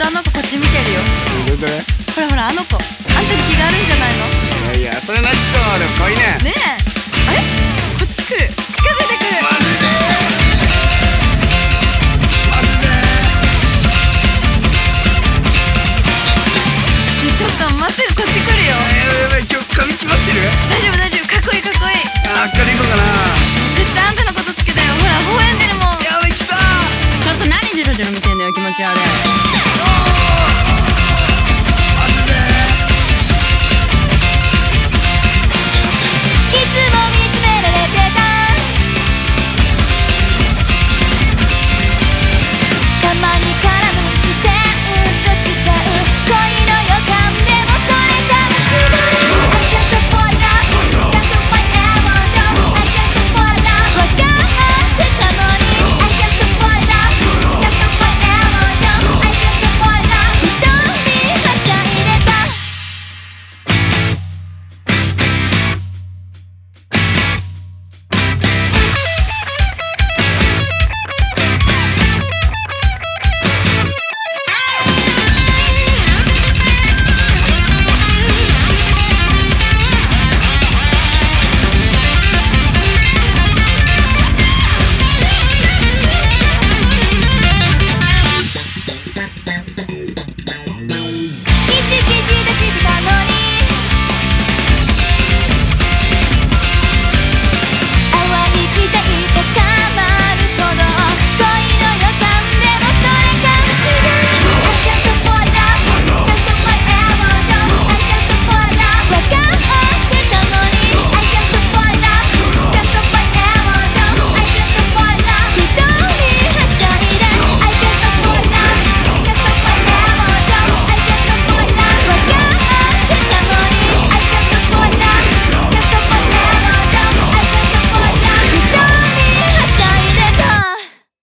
とあの子こっち見てるよ。どれほらほらあの子。あんたに気があるんじゃないの？いやいやそれなしだでもかわいいね。ねえ。あれ？こっち来る。近づいてくる。マジで。マジで。ちょっとまっすぐこっち来るよ。やばいやばい今日髪決まってる？大丈夫大丈夫。かっこいいかっこいい。あっ明るいうかな？絶対あんたのことつけだよ。ほら微笑んでるもん。やばい来たちょっと何ジロジロ見てんだよ気持ち悪い。